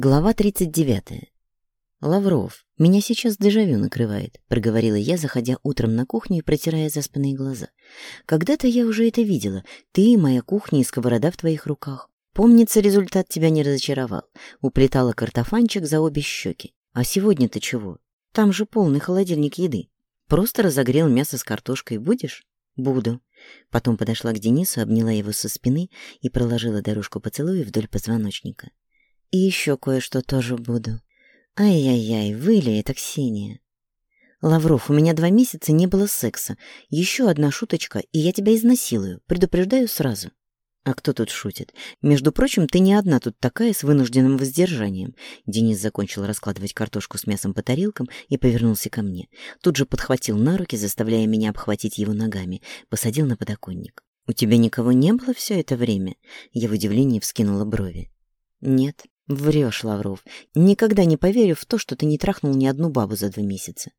Глава 39. «Лавров, меня сейчас дежавю накрывает», — проговорила я, заходя утром на кухню и протирая заспанные глаза. «Когда-то я уже это видела. Ты, моя кухня и сковорода в твоих руках. Помнится, результат тебя не разочаровал. Уплетала картофанчик за обе щеки. А сегодня-то чего? Там же полный холодильник еды. Просто разогрел мясо с картошкой. Будешь?» «Буду». Потом подошла к Денису, обняла его со спины и проложила дорожку поцелуя вдоль позвоночника. И еще кое-что тоже буду. Ай-яй-яй, выли это Ксения. Лавров, у меня два месяца не было секса. Еще одна шуточка, и я тебя изнасилую. Предупреждаю сразу. А кто тут шутит? Между прочим, ты не одна тут такая с вынужденным воздержанием. Денис закончил раскладывать картошку с мясом по тарелкам и повернулся ко мне. Тут же подхватил на руки, заставляя меня обхватить его ногами. Посадил на подоконник. «У тебя никого не было все это время?» Я в удивлении вскинула брови. «Нет», Врешь, Лавров. Никогда не поверю в то, что ты не трахнул ни одну бабу за два месяца.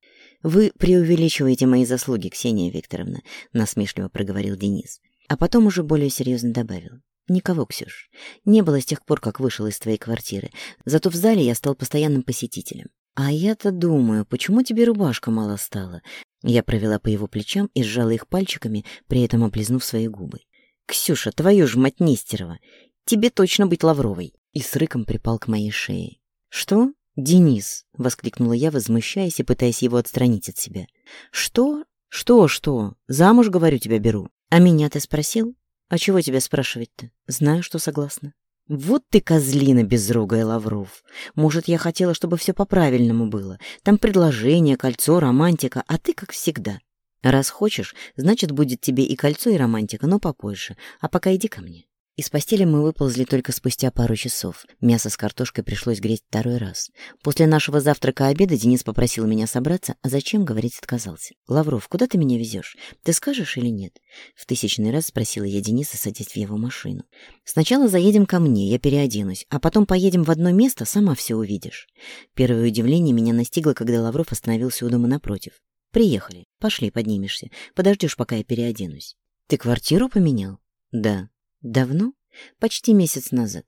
Вы преувеличиваете мои заслуги, Ксения Викторовна, насмешливо проговорил Денис. А потом уже более серьезно добавил. Никого, Ксюш. Не было с тех пор, как вышел из твоей квартиры. Зато в зале я стал постоянным посетителем. А я-то думаю, почему тебе рубашка мало стала? Я провела по его плечам и сжала их пальчиками, при этом облизнув свои губы. Ксюша, твою ж мать Нестерова! Тебе точно быть Лавровой и с рыком припал к моей шее. «Что? Денис!» — воскликнула я, возмущаясь и пытаясь его отстранить от себя. «Что? Что, что? Замуж, говорю, тебя беру. А меня ты спросил? А чего тебя спрашивать-то? Знаю, что согласна». «Вот ты козлина безрогая, Лавров! Может, я хотела, чтобы все по-правильному было. Там предложение, кольцо, романтика, а ты как всегда. Раз хочешь, значит, будет тебе и кольцо, и романтика, но попозже. А пока иди ко мне». Из постели мы выползли только спустя пару часов. Мясо с картошкой пришлось греть второй раз. После нашего завтрака-обеда Денис попросил меня собраться, а зачем, говорить отказался. «Лавров, куда ты меня везешь? Ты скажешь или нет?» В тысячный раз спросила я Дениса садить в его машину. «Сначала заедем ко мне, я переоденусь, а потом поедем в одно место, сама все увидишь». Первое удивление меня настигло, когда Лавров остановился у дома напротив. «Приехали. Пошли, поднимешься. Подождешь, пока я переоденусь». «Ты квартиру поменял?» «Да», Давно? Почти месяц назад.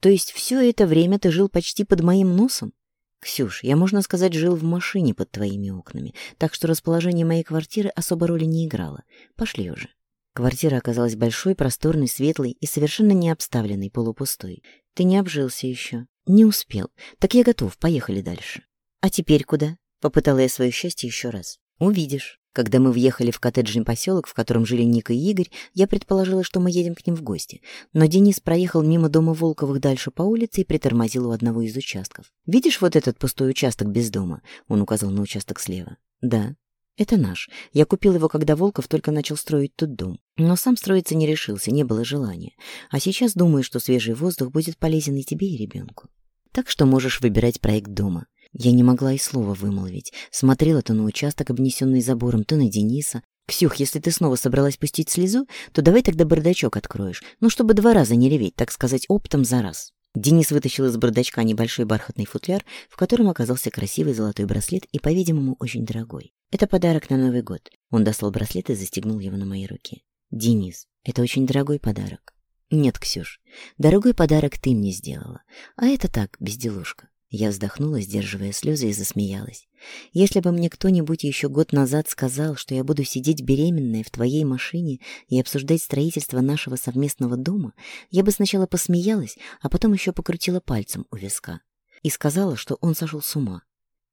То есть все это время ты жил почти под моим носом? Ксюш, я, можно сказать, жил в машине под твоими окнами, так что расположение моей квартиры особо роли не играло. Пошли уже. Квартира оказалась большой, просторной, светлой и совершенно не обставленной, полупустой. Ты не обжился еще. Не успел. Так я готов, поехали дальше. А теперь куда? Попытала я свое счастье еще раз. Увидишь. Когда мы въехали в коттеджный поселок, в котором жили Ника и Игорь, я предположила, что мы едем к ним в гости. Но Денис проехал мимо дома Волковых дальше по улице и притормозил у одного из участков. «Видишь вот этот пустой участок без дома?» Он указал на участок слева. «Да», это наш. Я купил его, когда Волков только начал строить тут дом. Но сам строиться не решился, не было желания. А сейчас думаю, что свежий воздух будет полезен и тебе, и ребенку. Так что можешь выбирать проект дома. Я не могла и слова вымолвить. Смотрела то на участок, обнесенный забором, то на Дениса. «Ксюх, если ты снова собралась пустить слезу, то давай тогда бардачок откроешь, ну, чтобы два раза не реветь, так сказать, оптом за раз». Денис вытащил из бардачка небольшой бархатный футляр, в котором оказался красивый золотой браслет и, по-видимому, очень дорогой. «Это подарок на Новый год». Он достал браслет и застегнул его на мои руки. «Денис, это очень дорогой подарок». «Нет, Ксюш, дорогой подарок ты мне сделала, а это так, безделушка. Я вздохнула, сдерживая слезы, и засмеялась. «Если бы мне кто-нибудь еще год назад сказал, что я буду сидеть беременная в твоей машине и обсуждать строительство нашего совместного дома, я бы сначала посмеялась, а потом еще покрутила пальцем у виска и сказала, что он сошел с ума.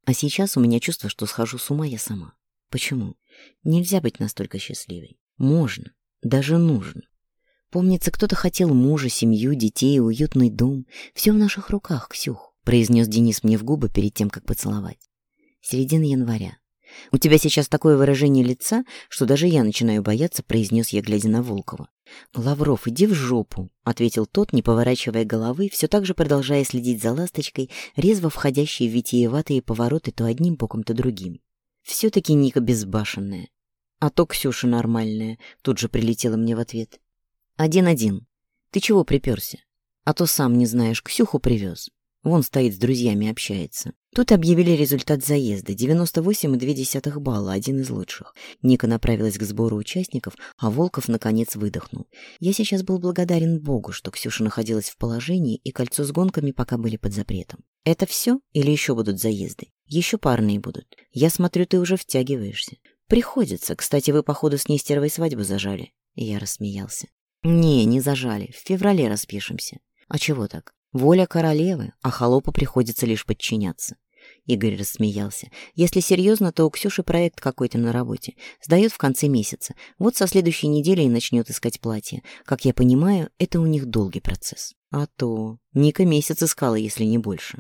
А сейчас у меня чувство, что схожу с ума я сама. Почему? Нельзя быть настолько счастливой. Можно, даже нужно. Помнится, кто-то хотел мужа, семью, детей, уютный дом. Все в наших руках, Ксюх произнес Денис мне в губы перед тем, как поцеловать. Середина января. «У тебя сейчас такое выражение лица, что даже я начинаю бояться», — произнес я, глядя на Волкова. «Лавров, иди в жопу», — ответил тот, не поворачивая головы, все так же продолжая следить за ласточкой, резво входящей в витиеватые повороты то одним боком, то другим. «Все-таки Ника безбашенная. А то Ксюша нормальная», — тут же прилетела мне в ответ. «Один-один. Ты чего приперся? А то сам не знаешь, Ксюху привез». Вон стоит с друзьями, общается. Тут объявили результат заезда. 98,2 балла, один из лучших. Ника направилась к сбору участников, а Волков, наконец, выдохнул. Я сейчас был благодарен Богу, что Ксюша находилась в положении, и кольцо с гонками пока были под запретом. Это все или еще будут заезды? Еще парные будут. Я смотрю, ты уже втягиваешься. Приходится. Кстати, вы, походу, с Нестеровой свадьбу зажали. Я рассмеялся. Не, не зажали. В феврале распишемся. А чего так? Воля королевы, а холопу приходится лишь подчиняться. Игорь рассмеялся. «Если серьезно, то у Ксюши проект какой-то на работе. Сдает в конце месяца. Вот со следующей недели и начнет искать платье. Как я понимаю, это у них долгий процесс». «А то... Ника месяц искала, если не больше».